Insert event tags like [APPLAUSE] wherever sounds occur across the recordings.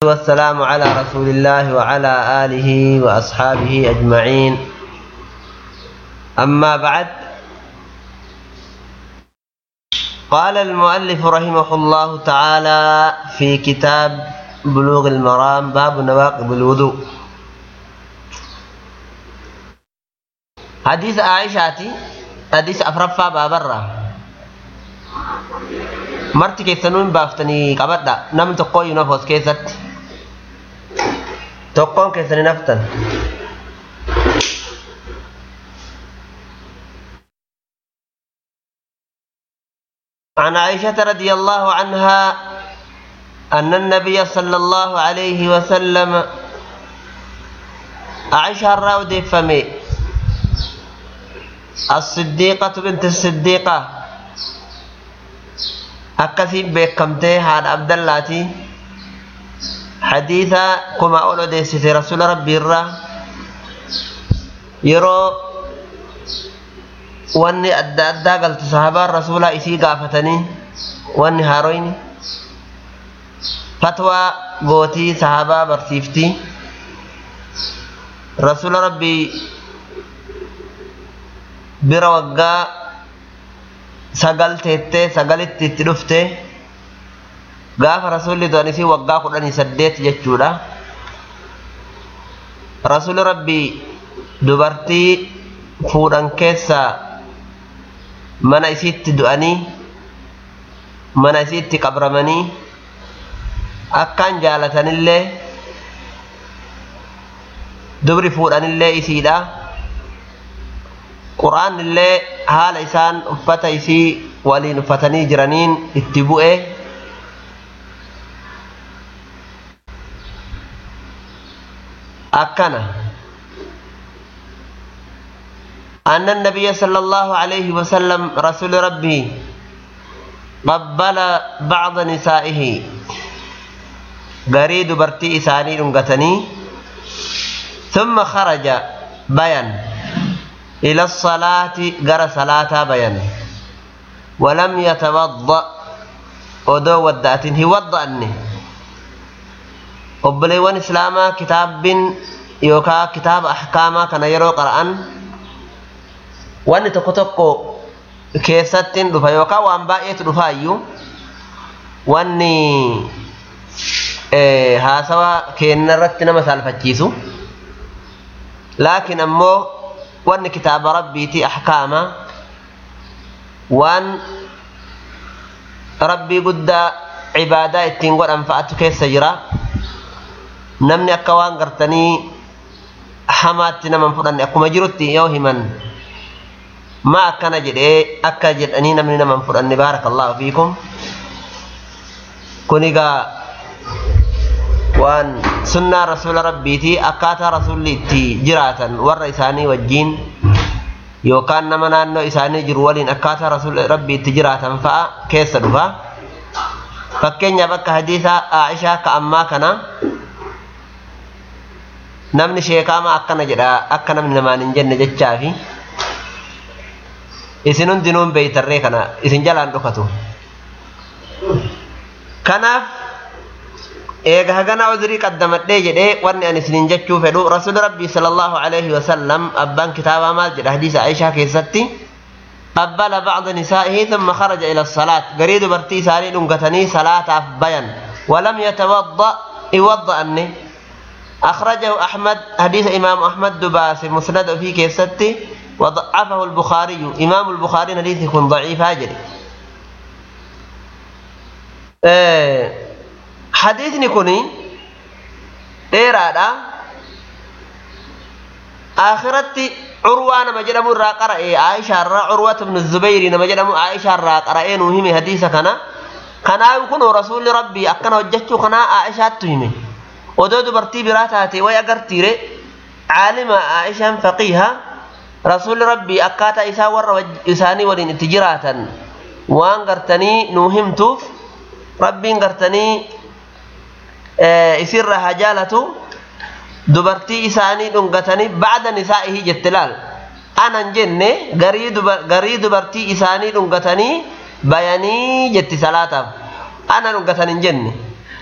والسلام على رسول الله وعلى آله وأصحابه أجمعين. أما بعد قال المؤلف رحمه الله تعالى في كتاب بلوغ المرام باب نواقض الوضوء. حديث عائشة حديث أفرفا بابرة marti keessanuun baaftanii qabadha namni iyyuu nafoos keessatti tokkoon keessanii naftan عن عائشة رضي الله عنها أن النبي صلى الله عليه وسلم عائشة الراود فمي الصديقة بنت الصديقة akkasiin beekamtee haadha abdallaati ol odeessite rasuula rabbii irraa yeroo wanni adda addaa galtu sahabaan rasuulaa isii gaafatanii wanni haaroyni fatwaa gootii sahabaa barsiiftii rasuula rabbii bira waggaa sagal teettee sagalitti itti dhufte gaafa rasuulli du'an isii waggaa kudhanii saddeet jechuudha rasuulli rabbii dubartii fuudhan keessaa mana isiitti du'anii mana isiitti qabramanii akkaan jaalatanillee dubri fuudhanillee isiidha quraan illee haala isaan uffata isii waliin uffatanii jiraniin itti bu'e akkana النبي صلى الله عليه وسلم رسول ربي قبل بعض نسائه. قريد برتي إساني رنقتني. ثم خرج بيان. إلى الصلاة قرى صلاة بيان. ولم يتوضأ. ودو ودأت هي وضأني obboleewwan islaamaa kitaabbiin yookaa kitaaba ahkaamaa kana yeroo qara'an wanni tokko tokko keessattiin dhufa yookaan waan baay'eetu dhufaayyuu wanni haasawa keenna irratti nama saalfachiisu laakiin ammoo wanni kitaaba rabbiiti ahkaama waan rabbii guddaa cibaadaa ittiin godhan fa'atu keessa jira namni akka waan gartanii hamaatti naman fudhanne akkuma jirutti yoo himan ma akkana jedhee akka jedhanii namni naman fudhanne baarakallahu fiikum kun egaa waan sunnaa rasuula rabbiiti akkaataa rasuulli itti jiraatan warra isaanii wajjiin yookaan nama naannoo isaanii jiru waliin akkaataa rasuula rabbii itti jiraatan fa'a keessa dhufa fakkeenyaaf akka hadiisa Aishaa ka ammaa kana namni sheekaama akkana jedha akka namni namaan hin jenne jechaafi isin hundinuun beeytarree kana isin jalaan dhokatu kanaaf eega hagana udrii qaddamadhee jedhee wanni ani isinin jechuu fedhu rasuuli rabbii sallallahu alaihi wasallam abbaan kitaabaa maal jedha hadiisa aishaa keessatti قبل بعض نسائه ثم خرج إلى الصلاة قريد برتي ساري دنقتني صلاة بيان ولم يتوضأ يوضأ أني أخرجه أحمد حديث إمام أحمد دباس مسند في كيسته وضعفه البخاري. إمام البخاري حديث يكون ضعيف هاجري إيه، حديث نكوني إيرادا آخرت عروان مجدم الرقر إيه، عائشة الرا عروة بن الزبير مجدم عائشة الرقر إيه، نهيم حديثة كان كان يكون رسول ربي أكنا وجهتك كان عائشة تهيمه aishaan faqiiha rasuulli rabbii akkaataa isaa warra isaanii waliin itti jiraatan waan gartanii nuu himtuuf rabbiin gartanii isirra haa jaalatu dubartii isaanii dhungatanii bacda nisaa'ihi jette laal anan jenne garii dubartii isaanii dhungatanii bayanii jetti salaataaf ana dhungatan hin jenne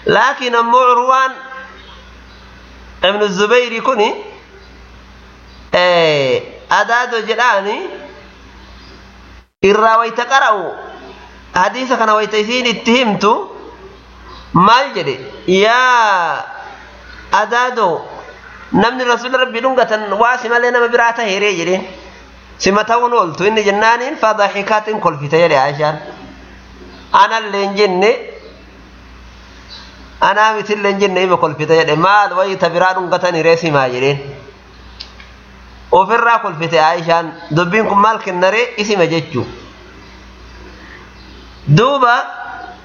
laakiin ammoo urwaan jedhaani irraa wayta qara'u hadiisa kana wayta isiin itti himtu maal jedhe yaa adaado namni rasuula rabbii dhungatan waa si malee nama biraa taheeree jedheen sima ta'uun ooltu inni jennaaniin fadaxikaatiin kolfite jedhe aishaan anallee hin jenne jedhe maal wayi ta biraa dhungatan hiree simaa jedheen ofirraa kolfite aishaan dubbiin kun maal kennaree isima jechuu duuba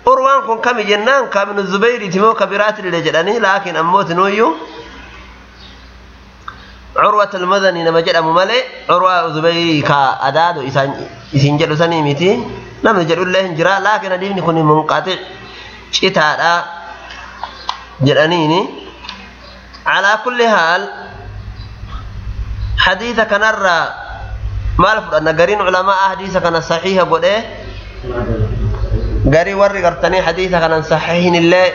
urwaan kun kami jennaan ka ibnu zubayriiti moo ka biraatillee jedhanii laakiin ammooti nuuyyuu عروة المدني نما جدم ملي عروة زبيري كا أداد إسان إسين جدو سني ميتي نما جدو الله جرا لكن أديني كوني جدانيني على كل حال حديث كان الرا ما أن قرين علماء حديث كان صحيح قد إيه قري وري قرتني حديث كان صحيح اللي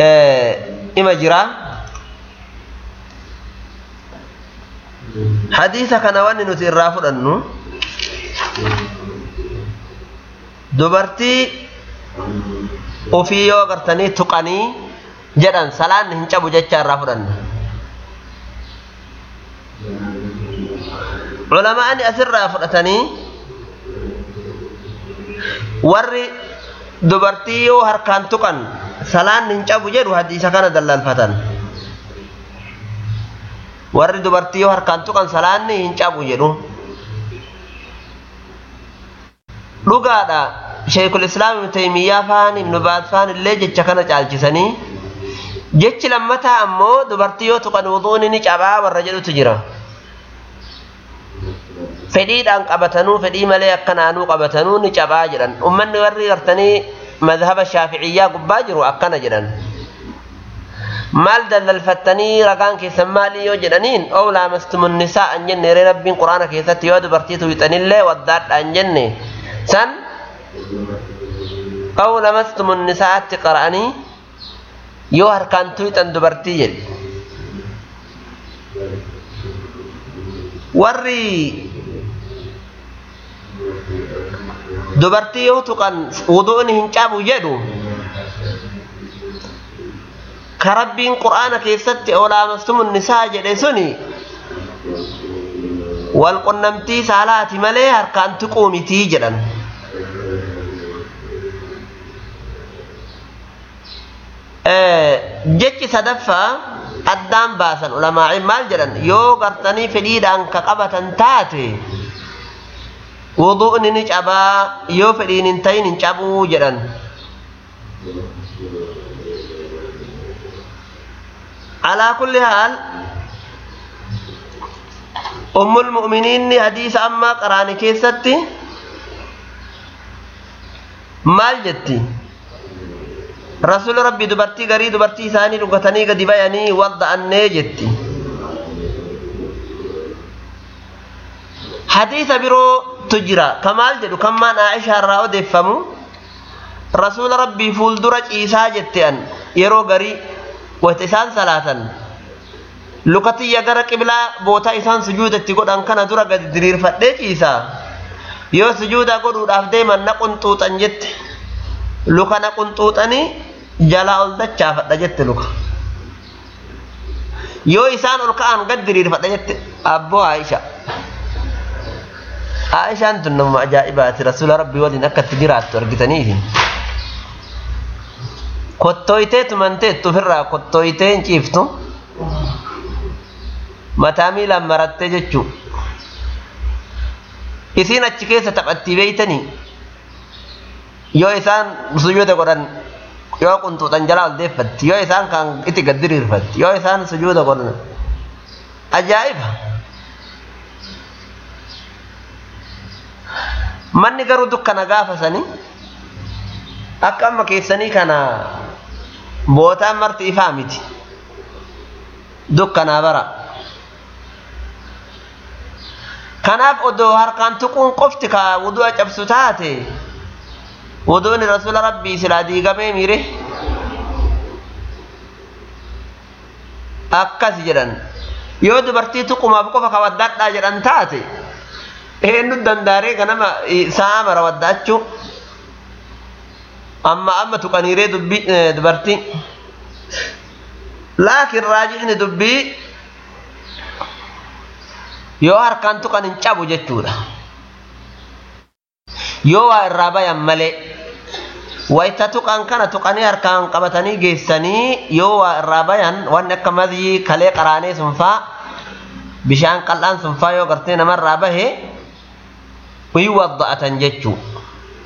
إيه إما جرا. kana wanni nuti irraa fudhannu dubartii ofii yoo agartanii tuqanii jedhan salaanni hin cabu jecha irraa fudhanna culamaani asirraa fudhatanii warri dubartii yoo harkaan tuqan salaanni hin cabu jedhu hadiisa kana dallalfatan warri dubartii yoo harkaan tuqan salaanni hin cabu jedhu dhugaadha شيخ الإسلام ابن تيمية فان ابن باد فان اللي جيتش كانت جال جساني جيتش لما تأمو دبرتيو تقن وضونيني جابا والرجل تجرى. فديد أن قبتنو فديما ليقنانو قبتنو نجابا جرا أمن نوري غرتني مذهب الشافعية قبا جروا أقنا جرا مال دل الفتني رقان كي سمالي يجنانين أولا مستم النساء أنجن ربين قرآن كي ستيو دبرتيو تويتن اللي ودات أنجن سن؟ Oo lamastumun nisaatti qara'anii yoo harkaan tuyxan dubartii jedhe warri. Dubartii yoo tuqan wuduun hin cabu jedhu ka rabbiin qur'aana keessatti olaamastumun nisaa jedhe suni wal qunnamtii saalaati malee harkaan tuquu mitii jedhan jechi sadaffaa addaan baasan ulamaa'iin maal jedhan yoo gartanii fedhiidhaan ka qabatan taate wudu'ni ni cabaa yoo fedhiin hin ta'in hin cabuu jedhan على كل حال أم المؤمنين حديث أما قرآن كيستي مال جتي rasuula rabbii dubartii garii dubartii isaanii dhugatanii gadi bayanii wadda'annee jetti. Hadiisa birootu jira kamaal jedhu kammaan aishaa irraa odeeffamu rasuula rabbii fuuldura Isa jettean yeroo garii wata salatan lukati lukatiyya gara bota bootaa isaan sujuuda itti godhan kana dura gadi diriirfadhee ciisaa. Yoo sujuuda godhuudhaaf deeman na qunxuuxan jette. Luka na qunxuuxanii jalaa ol dachaafadha jette luka yoo isaan ol ka'an gad diriirfadha jette abboo Aisha Aishaan tun nama ajaa'ibaati rasuula rabbii waliin akka itti jiraattu argitaniifi. kottooytee tumanteettu ofirraa kottooytee hin ciiftu mataa miilaan marattee jechuu isiin achi keessa taphattii beeytanii yoo isaan sujuuda godhan yoo qunxuuxan jalaa ol deeffatti yoo isaan kan itti gad diriirfatti yoo isaan sujuuda godhan. Ajaa'iba manni garuu dukkana gaafasanii akka amma keessanii kana bootaan marti ifaa miti. Dukkanaa bara. Kanaaf odoo harkaan tuquun qofti ka wudu'a cabsu taate wudu'ni rasuula rabbii silaa diigamee miire akkas jedhan yoo dubartii tuqumaaf qofa ka waddaadhaa jedhan taate eenyu dandaaree ganama sa'a mara waddaachuu amma amma tuqaniiree dubbii dubartii laakiin raajixni dubbii yoo harkaan tuqan hin cabu jechuudha yoo waa irraa bayan malee kana tuqanii harkaan qabatanii geessanii yoo waa irraa bayan wanni akka madii kalee qaraanee sunfaa bishaan qal'aan sunfaa yoo gartee namarraa bahe hin wadda'atan jechuu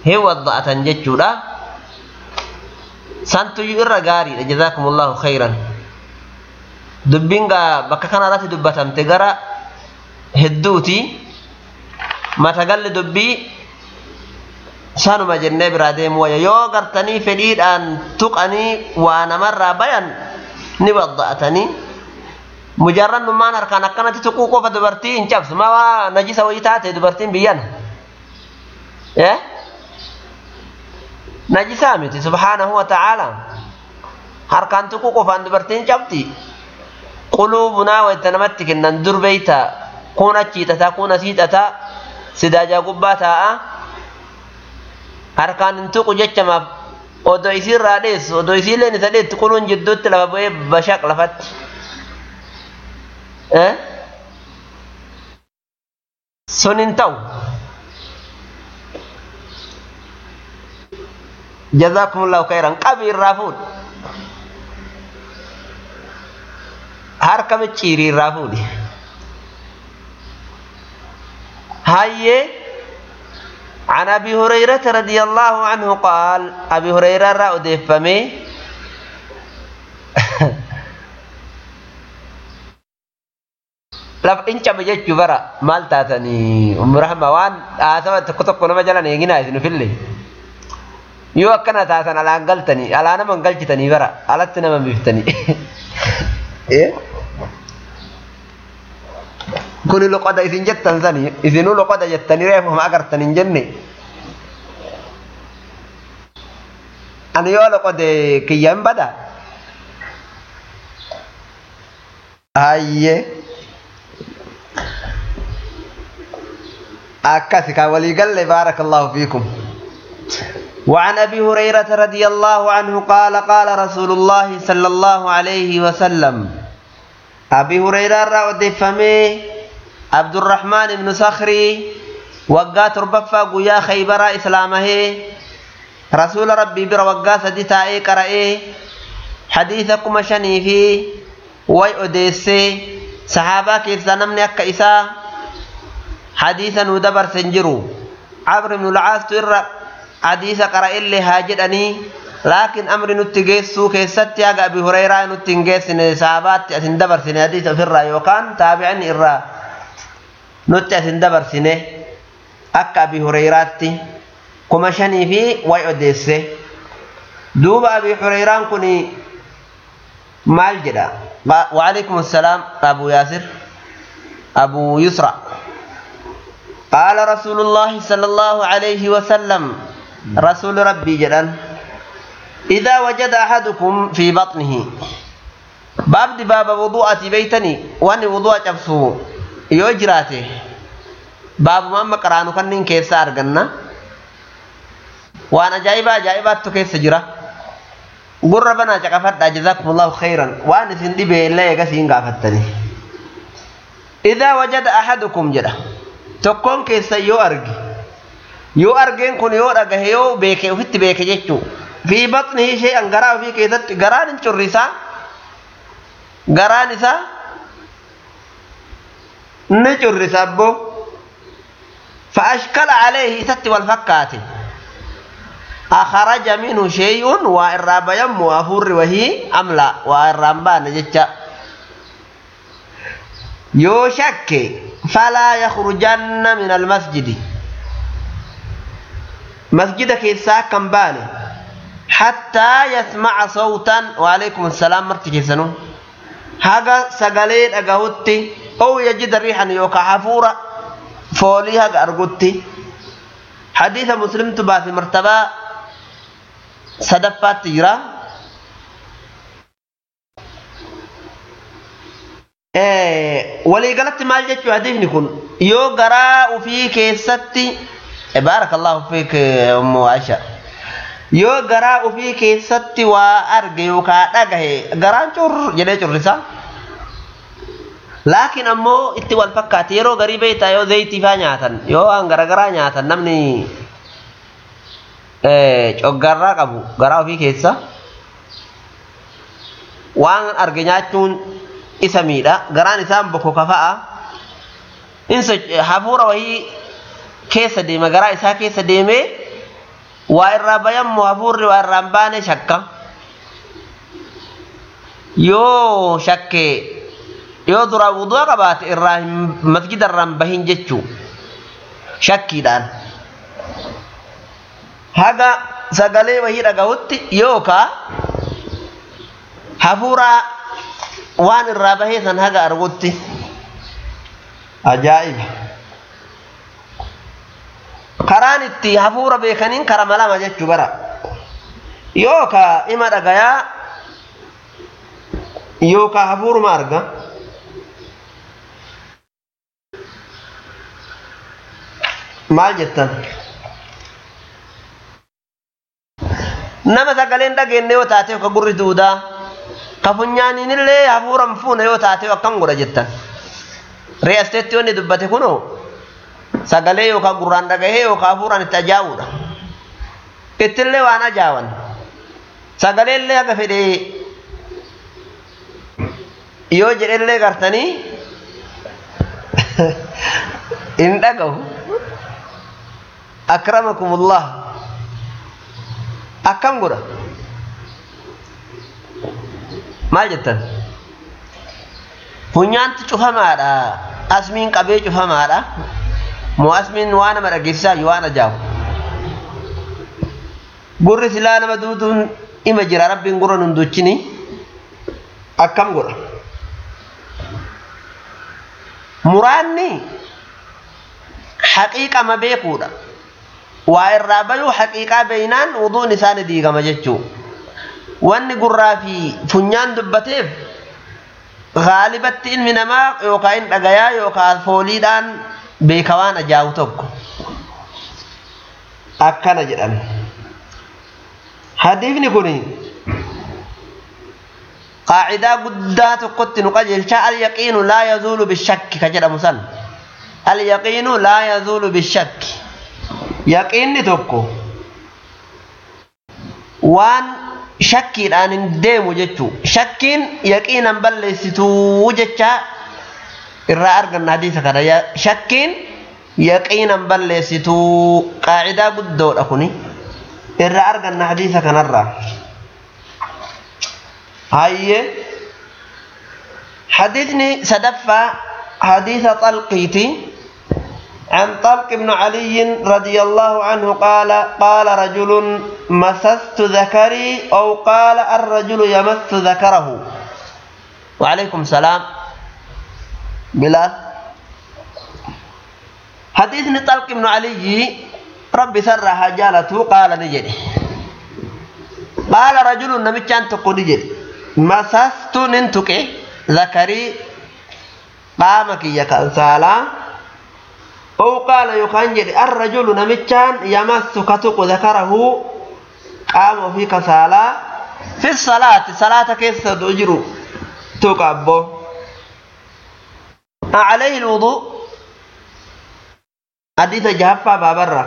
hin wadda'atan jechuudha santuyyuu irra gaariidha jazaakumullahu khayran dubbiin gaa bakka kanarratti dubbatamte gara hedduuti matagalli dubbii fedhiidhaan tuqanii waa namarraa bayan ni wadda'atanii mujarrannummaan harkaan akkanatti tuquu qofa dubartii hin cabsu ma waa najisa wayii taate dubartiin biyyan najisaa miti subhaanahu wa ta'aala harkaan tuquu qofaan dubartiin cabti quluubunaa wayta namatti kennan durbeeyta kun achi hidhataa kun asii hidhataa sidaajaa gubbaa taa'a harkaan hin tuqu jechamaaf odoo isiirraa dheessu odoo isiilleen isa dheetti quluun jidduutti lafa bu'ee bashaq lafatti sun hin ta'u jazaakumullahu khairan qabi irraa fuudhi harka micciirii irraa fuudhi هاي عن أبي هريرة رضي الله عنه قال أبي هريرة رأى دفمي [LAUGHS] لف إنش بجت برا مال تاتني. أم رحمة وان آسما تكتب كنا مجالا نيجينا إذن في اللي يو أكنا تاتنا على أنقلتني على أنا من قلتني برا على [LAUGHS] تنا من بفتني إيه loqoda isin jettan sani isinuu loqoda jettanii reefuma agartan hin jenne ani yoo loqode kiyya hin bada hayye akkasi ka walii galle بارك الله فيكم وعن ابي هريره رضي الله عنه قال قال رسول الله صلى الله عليه وسلم ابي هريره رضي عبد الرحمن بن صخري وقات ربفا قيا خيبر إسلامه. رسول ربي بر وقا سديتا اي قرأي حديثكم شني في وي أديسي. صحابة كيف نمني أكا إسا. حديثا ودبر سنجرو. عبر بن العاص تر حديث قرأ اللي هاجدني لكن أمر نتجيسو كيست يا أبي هريرة نتنجيس صحابات أتندبر سنة حديث في الرأي. وكان تابعني الرأي nutti asin dabarsine akka abi hureyraatti kuma shanii fi way odeesse. Duuba abi hureyraan kun maal jedha? وعليكم السلام أبو ياسر أبو يسرى قال رسول الله صلى الله عليه وسلم رسول ربي جدا إذا وجد أحدكم في بطنه باب باب وضوءة بيتني وأن وضوء أبسو yoo jiraate baabuma amma qaraanu kanneen keessa arganna waan ajaa'ibaa ajaa'ibaattu keessa jira gurra banaa caqafadhaa jazaakumullahu khayran waan isin dhibee illee eegasiin gaafattani idaa wajada ahadukum jedha tokkoon keessa yoo arge yoo argeen kun yoo dhagahe yoo beeke ofitti beeke jechuu fi baxnihi shay'an garaa ofii keessatti garaan hin currisaa garaan isaa ni currisa abbo فأشكل عليه ست والفكات أخرج منه شيء وإراب يم وأفور وهي أملا وإرابان جتة يو شك فلا يخرجن من المسجد مسجد كيسا كمباني حتى يسمع صوتا وعليكم السلام مرتكي سنو هذا سقلين أقهوتي أو ou yajida riixan yookaa hafuura foolii haga argutti hadiisa muslimtu baase martabaa sadaffaatti jira waliigalatti maal jechuu hadiisni kun? Yoo garaa ufii keessatti baarakallahu fiik ummu aisha. Yoo garaa ufii keessatti waa arge yookaa dhagahe garaan cur jedhee currisa. Yeroo garii beektaa yoo zayitii faa nyaatan yoo waan garagaraa nyaatan namni coggarraa qabu garaa ofii keessa waan arge nyaachuun isa miidha garaan isaan bokko kafa'a insa hafuura wahii keessa deema garaa isaa keessa deemee waa irraa bayammoo hafuurri waa irraa hin baane shakka yoo shakke yoo duraa wudu'a qabaate irraa masjida irraa hin bahin jechuu shakkiidhaan. Haga sagalee wahii dhagahutti yookaa hafuura waan irraa bahee san haga argutti ajaa'iba. Karaan itti hafuura beekaniin karama lama jechuu bara. Yookaa ima dhagayaa yookaa hafuuruma arga maal jettan nama sagaleen dhageenye yoo taate yookaan gurri duudaa ka funyaaniinillee hafuuran fuuna yoo taate akkam godha jettan re'asteetti wanni dubbate kunoo sagalee yookaan gurraan dhagahee yookaan hafuuraan itti ajaa'uudha ittillee waan ajaawan sagaleellee haga fedhee yoo jedhellee gartanii hin dhagahu akramakumullah akkam godha maal jettan funyaanti cufamaadha asmiin qabee cufamaadha moo asmiin waa nama dhageessisaa waan ajaa'ibu gurri silaa nama duuduun ima jira rabbiin gurra nun duchini akkam godha muraanni haqiiqama beekuudha وائر رابلو حقيقة بينان وضو نسان ديغا مججو وان قرافي فنان دبتيف غالبت من ما يوقعين بغيا يوقع الفوليدان بيكوان جاو توقو أكنا جدن حديث نقولي قاعدة قدات قد نقجل شاء اليقين لا يزول بالشك كجد مسن اليقين لا يزول بالشك yaqiinni tokko waan shakkiidhaan hin deemu jechuu shakkiin yaqiinan balleessituu jecha irraa arganna hadiisa kana shakkiin yaqiinan balleessituu qaacidaa guddoodha kuni irraa arganna hadiisa kanarraa hayye حديثني سدفة حديث طلقيتي عن طلق بن علي رضي الله عنه قال قال رجل مسست ذكري أو قال الرجل يمس ذكره. وعليكم السلام. بلال حديثني طلق بن علي ربي سرها جالته قال نجري قال رجل نمتشان تقول نجري مسست ننتكي ذكري. قامك يا كنسالا أو قال يخنجر الرجل نمتشان يمس كتق ذكره قام في كسالا في الصلاة صلاة كيس تجر؟ تقبو عليه الوضوء. حديث جهفة بابرة.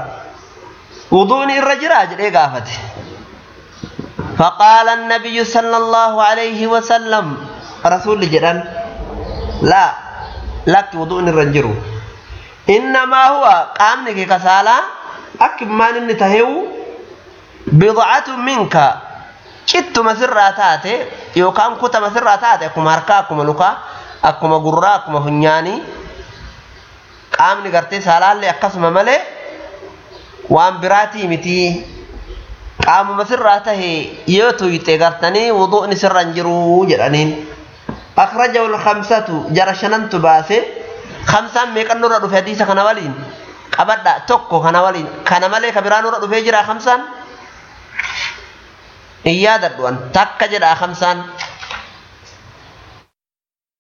وضوء الرجل أجل إيه فقال النبي صلى الله عليه وسلم رسول جدًا لا لك وضوء الرجل إنما هو قامنك كسالة أكما نمني تهيو بضعة منك. شت مسرة تاتي يوكام كتا مسرة تاتي أكما هركا أكما لكا أكما قرى أكما هنياني قامني قرتي سالة اللي أقسم ملي وان براتي متي. قام مسرة تهي يوتو يتغرتني وضوء نسرا جرو جرانين. أخرجه الخمسة جرى شننت خمسة ميقن نورا دفع حديثة كان ولين قبدا توكو كان ولين كان مالي كبيران نورا دفع جرى خمسة إيادة دوان تك جرى خمسة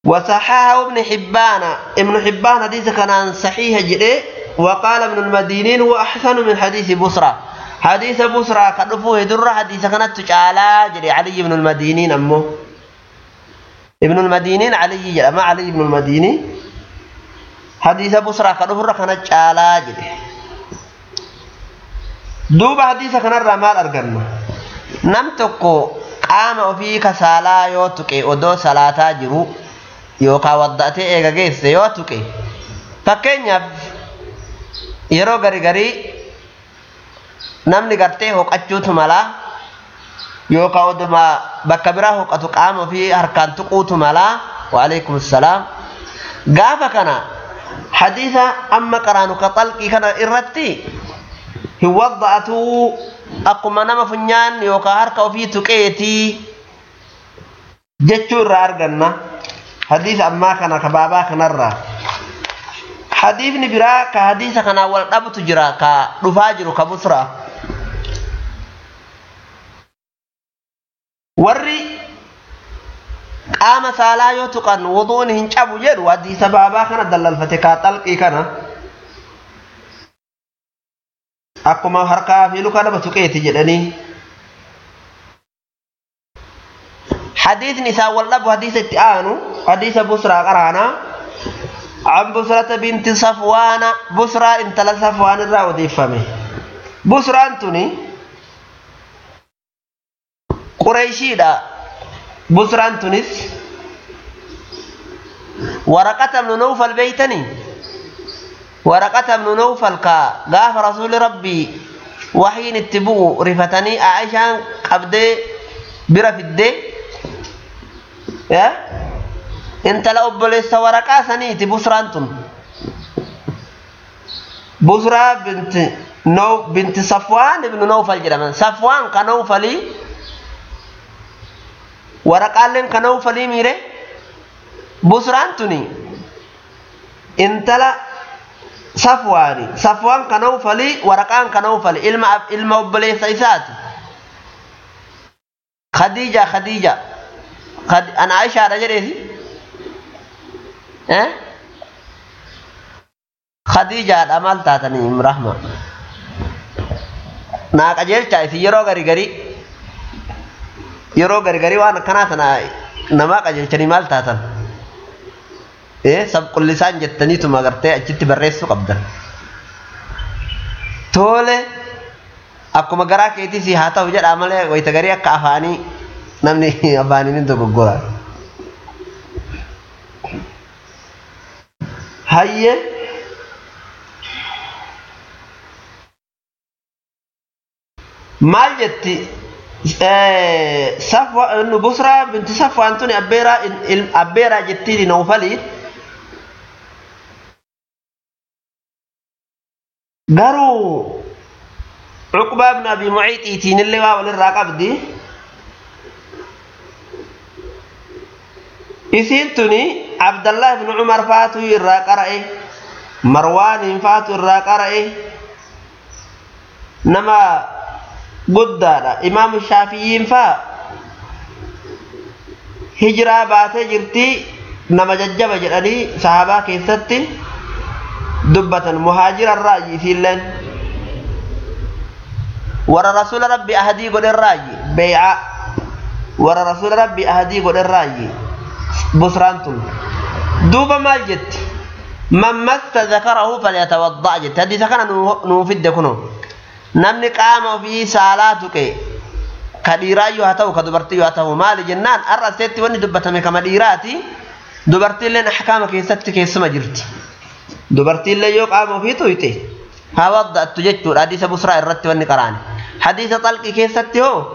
وصححه ابن حبان ابن حبان حديث كان صحيح جده وقال ابن المدينين هو أحسن من حديث بصرى حديث بصرى كدفوه در حديث كانت تجعلا جري علي بن المدينين أمه ابن المدينين علي ما علي بن المديني حديث بصرى كدفوه كانت تجعلا جري دوب حديث كان الرمال أرقنا نم تكو قام وفي كسالا يوتك ودو صلاة جرو yookaan waddaatee eega geesse yoo tuqe fakkeenyaaf yeroo gari garii namni gartee hoqachuutu malaa yookaan oduma bakka biraa hoqatu qaama ofii harkaan tuquutu malaa waalaikum salaam gaafa kana ka xalqii kana irratti hin wadda'atuu akkuma nama funyaan yookaan harka ofii tuqeetii jechuu irraa arganna. حديث أما كان كبابا كان الرا حديث نبرا كحديث كان والرب تجرا كرفاجر كبصرة وري قام سالا يوتقن وضون هنشابو جدو حديث بابا كان دلال فتكا تلقي كان أكما هركا في لكا نبتكيتي جدني حديث نساء واللب حديث التآنو حديث بسرى قرانا عن بسرة بنت صفوان بسرى انت صفوان الراودي فمي بسرى انتني قريشي دا بسرى انتنس ورقة من نوفل بيتني ورقة من نوفل كا غاف رسول ربي وحين اتبو رفتني قبدي برا في الدي intala obboleessa waraqaa saniiti busraan tun busraa binti noo binti safwaan ibnu nawfal jedhaman safwaan ka nawfalii waraqaaleen kana ufalii miire? Busraan tuni. Intala safwaani. Safwaan kana ufalii waraqaan kana ufali ilma ilma obboleessa isaati. Khadiija khadiija. An aishaadha jedheesi. Khadiijaadha maal taatanii rahma? Naa qajeelchaa isin yeroo garii garii نما أجل تني مال تاتن إيه سب كل لسان جتني تما غرتي أجت بريسو قبدا تولي akkuma garaa keetii si haa ta'u jedhaa malee wayita garii akka afaanii namni afaanii ni dogoggora. Hayyee maal jetti busraa binti safwaan tuni abbeeraa jettiin nawfalii garuu عقبة بن أبي معيط إيتين اللي واول الراقب دي إسين تني عبد الله بن عمر فاتو قدادا. إمام الشافعي فا هجرة باتي جرتي نما ججب جراني صحابة كيستي دبة مهاجر الرأي سيلن. ورا رسول ربي أهدي قد الرأي بيعة. ورا رسول ربي أهدي قد الرأي بسرانتم دوبا ما جت. من مس ذكره فليتوضع جت هذه سكن نوفد كنو نمني قام في صلاتك كديرا يهتو كدبرتي يهتو مال جنان أرسلت وني دبتمي كما ديراتي دبرتي لنا أحكامك يستك يسمى جرتي دبرتي اللي يقام في تويتي ها وضعت جتشور حديث بسرى الرت والنقران حديث طلق كيستي هو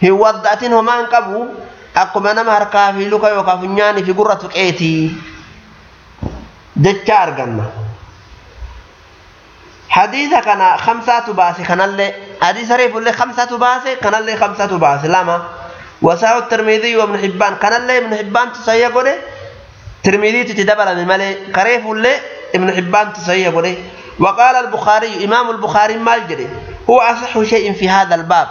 هي وضعتين هما انقبوا أقوم أنا مهركا في لوكا يوكا فنياني في قرة كيتي جتشار قلنا حديث كان خمسة باسي كان اللي حديث ريف اللي خمسة باسي كان اللي خمسة باسي لما وساو الترمذي وابن حبان كان اللي ابن حبان تسيا قولي ترمذي تتدبل من مالي كريف اللي ابن حبان تصحيح بني وقال البخاري إمام البخاري ما الجري هو أصح شيء في هذا الباب.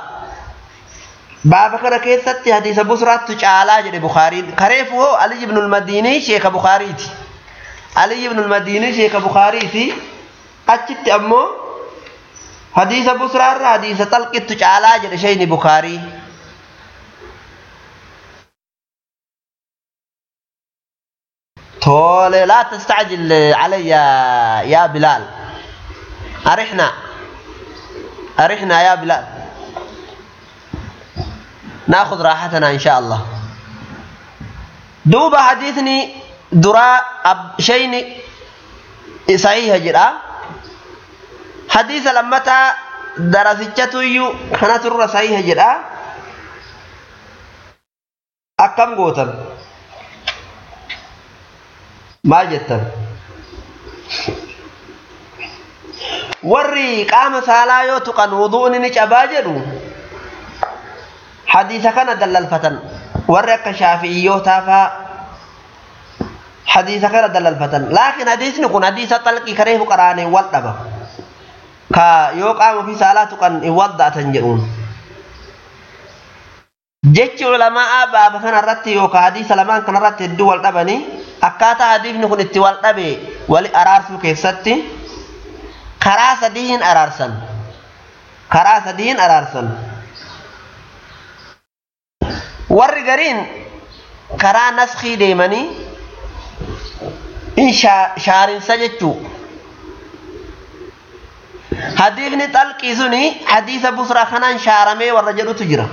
baaba kana keessatti hadiisa busraattu caalaa jedhe bukaariin kareefu hoo aliy ibnu lmadiinii sheeka bukaariiti aliy ibnu lmadiinii sheeka bukaariiti achitti ammoo hadiisa busraarra hadiisa xalqittu caalaa jedhe sheyni bukaarii تولي لا تستعجل علي يا بلال أرحنا أرحنا يا بلال ناخذ راحتنا إن شاء الله دوبا حديثني دراء شيني صحيح جرا حديث لما درستشتو يو كانت الرا صحيح جرا أكم قوتن maal jettan warri qaama saalaa yoo tuqan wudu'ni ni cabaa jedhu hadiisa kana dallalfatan warri akka shaafi'iyyootaa faa hadiisa kana dallalfatan laakiin hadiisni kun hadiisa xalqii kareefu qaraaneen wal dhaba ka yoo qaama ofii saalaa tuqan hin wadda'atan jedhuun jechi ulamaa baaba kanarratti yookaan hadiisa lamaan kanarratti hedduu wal dhabanii akkaataa hadiisni kun itti wal dhabe wali araarsuu keessatti karaa sadiin araarsan karaa sadiin araarsan warri gariin karaa naskii deemanii in shaarinsa jechuu hadiisni xalqii suni hadiisa busraa kanaan shaaramee warra jedhutu jira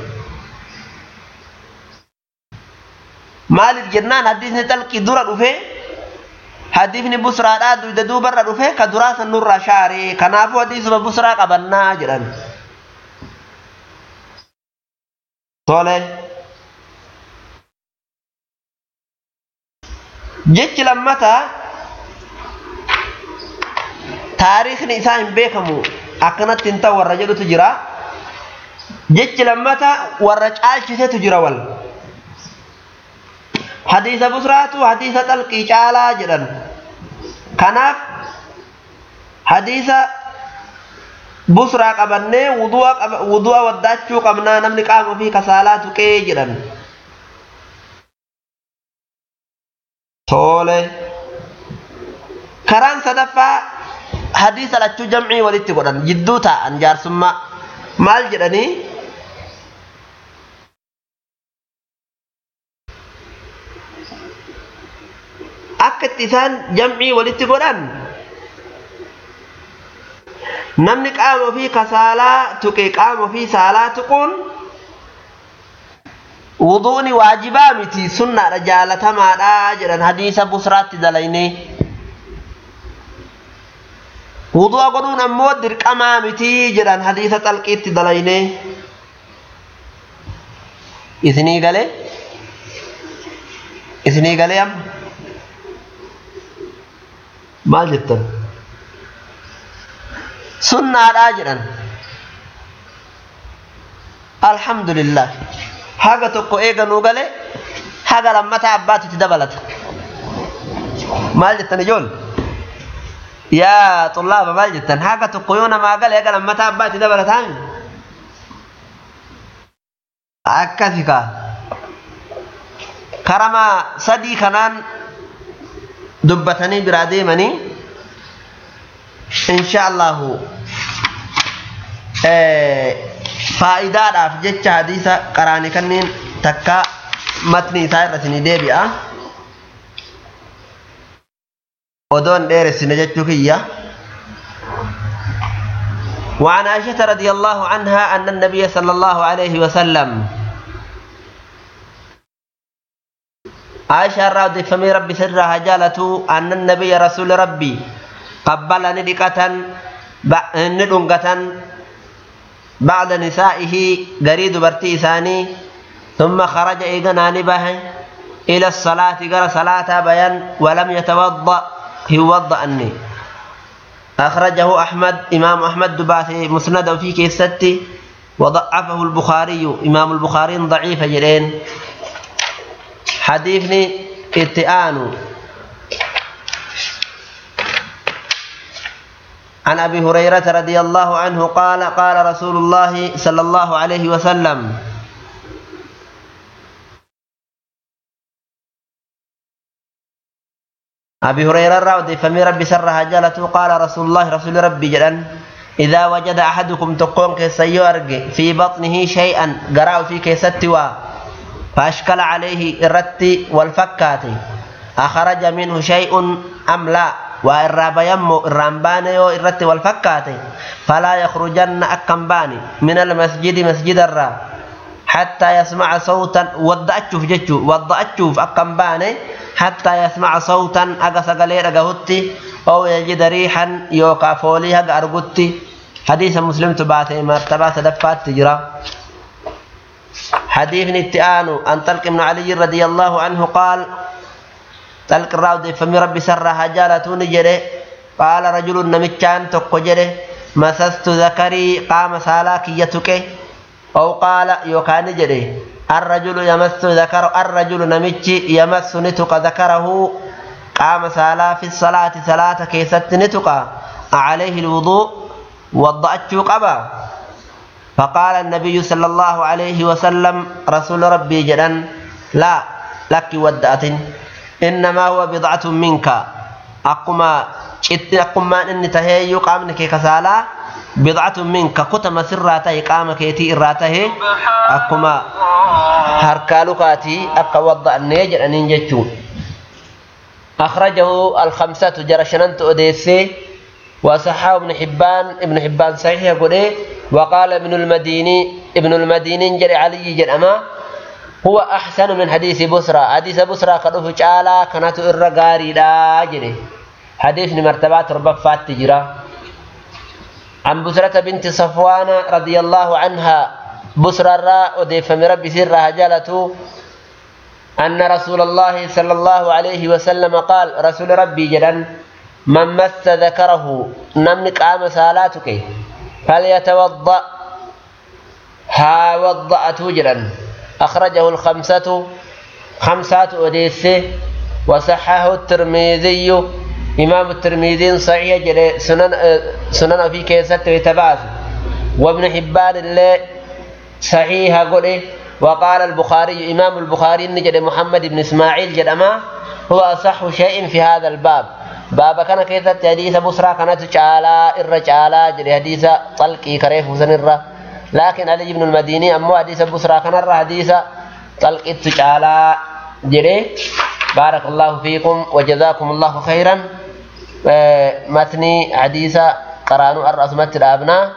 maaliif jennaan hadiisni xalqii dura dhufe hadiisni busraadhaa duyda duubarra dhufe ka duraa san nurraa shaare kanaafuu hadiisuma busraa qabannaa jedhan tole taariikni isaa hin beekamu akkanatti hin ta'u warra jedhutu jira jechi lammata warra caalchisetu jira wal hadiisa busraatu hadiisa xalqii caalaa jedhan kanaaf hadiisa busraa qabannee wudu'a waddaachuu qabnaa namni qaama ofii kasaalaa tuqee jedhan tole karaan sadaffaa lachuu jamcii walitti godhan jidduu taa'an jaarsummaa maal jedhanii akka itti isaan jamcii walitti godhan namni qaama ofii kasaalaa tuqe qaama ofii saalaa tuquun wuduuni waajibaa miti sunnaadha jaalatamaadha jedhan hadiisa busraatti dalaynee wudu'a godhuun ammoo dirqamaa miti jedhan hadiisa xalqiitti dalaynee isinii galee isinii galee amma maal jettan sunnaadhaa jedhan alhamdulillah haga tokko eega nuu gale haga lammataa abbaatitti dabalata maal jettan ijool yaa xullaaba maal jettan haga tokko yoo namaa gale haga lammataa abbaatti dabalataan akkasi kaa karama sadii kanaan dubbatanii biraa deemanii insha allahu faa'idaadhaaf jecha hadiisa qaraane kanneen takka matni isaa irra isinii deebi'a odoon dheeressine jechuu kiyya. وعن عائشة رضي الله عنها أن النبي صلى الله عليه وسلم عائشة رضي فمي ربي سرها جالته أن النبي رسول ربي قبل ندقة ندنقة بعد نسائه قريد برتي ثاني ثم خرج إيقنا نبه إلى الصلاة قرى صلاة بيان ولم يتوضأ يوضأ أني أخرجه أحمد إمام أحمد دباثي مسند في كيستي وضعفه البخاري إمام البخاري ضعيف جرين حديثني اتئان عن أبي هريرة رضي الله عنه قال قال رسول الله صلى الله عليه وسلم أبي هريرة راودي فمي ربي سرها جالته قال رسول الله رسول ربي جلن إذا وجد أحدكم تقون كيسيو في بطنه شيئا قرأوا في كيستوا فأشكل عليه الرتي والفكات أخرج منه شيء أم لا؟ وإراب يمو الرمبان يو الرتي والفكات فلا يخرجن أكمباني من المسجد مسجد الرا. حتى يسمع صوتا ودأتشوف جتشو ودأتشوف أكمباني حتى يسمع صوتا أقصى قليل أقهتي أو يجد ريحا يوكا فوليها أرقتي. حديث مسلم تباتي مرتبة تدفات تجرى. حديث نتآنو أن طلق بن علي رضي الله عنه قال طلق الراود فمي ربي سرها جالتون جره قال رجل نمتشان تقو مسست ذكري قام سالاك يتك أو قال يوكان جره الرجل يمس ذكر الرجل نمتش يمس نتق ذكره قام سالا في الصلاة صلاة كيست نتق عليه الوضوء وضأت قبا. فقال النبي صلى الله عليه وسلم رسول ربي جدا لا لك ودأت إنما هو بضعة منك أقما أقما إن تهي قامنك كسالا بضعة منك كتم سراته قام كيتي إراته أقما هركالكاتي أقا وضع النيجر أن ينجتشو أخرجه الخمسة جرشننت أديسي وصححه ابن حبان ابن حبان صحيح يقول وقال ابن المديني ابن المديني جري علي جرأما هو أحسن من حديث بسرى حديث بسرى قد فجالا كانت الرقاري لا جري حديث مرتبات ربفات تجرى. عن بسرة بنت صفوان رضي الله عنها بسرى الراء وديف ربي سرها جالته أن رسول الله صلى الله عليه وسلم قال رسول ربي جدا من مس ذكره نمنك قام سالاتك فليتوضأ. ها وضأ توجرا أخرجه الخمسة خمسات أديسة وصححه الترمذي. إمام الترمذي صحيح جل سنن سنن في كيسة وتباس وابن حبان اللي صحيح قوله وقال البخاري إمام البخاري نجد محمد بن إسماعيل جدما هو أصح شيء في هذا الباب. بابا كان كيسة حديث بسرى كانت تعالى إر تعالى جل حديث طلقي كريف وسنرة لكن علي بن المديني أمو حديث بسرى كان حديث طلقي تعالى جل بارك الله فيكم وجزاكم الله خيرا. متني حديث قرانو الرأس متر أبناه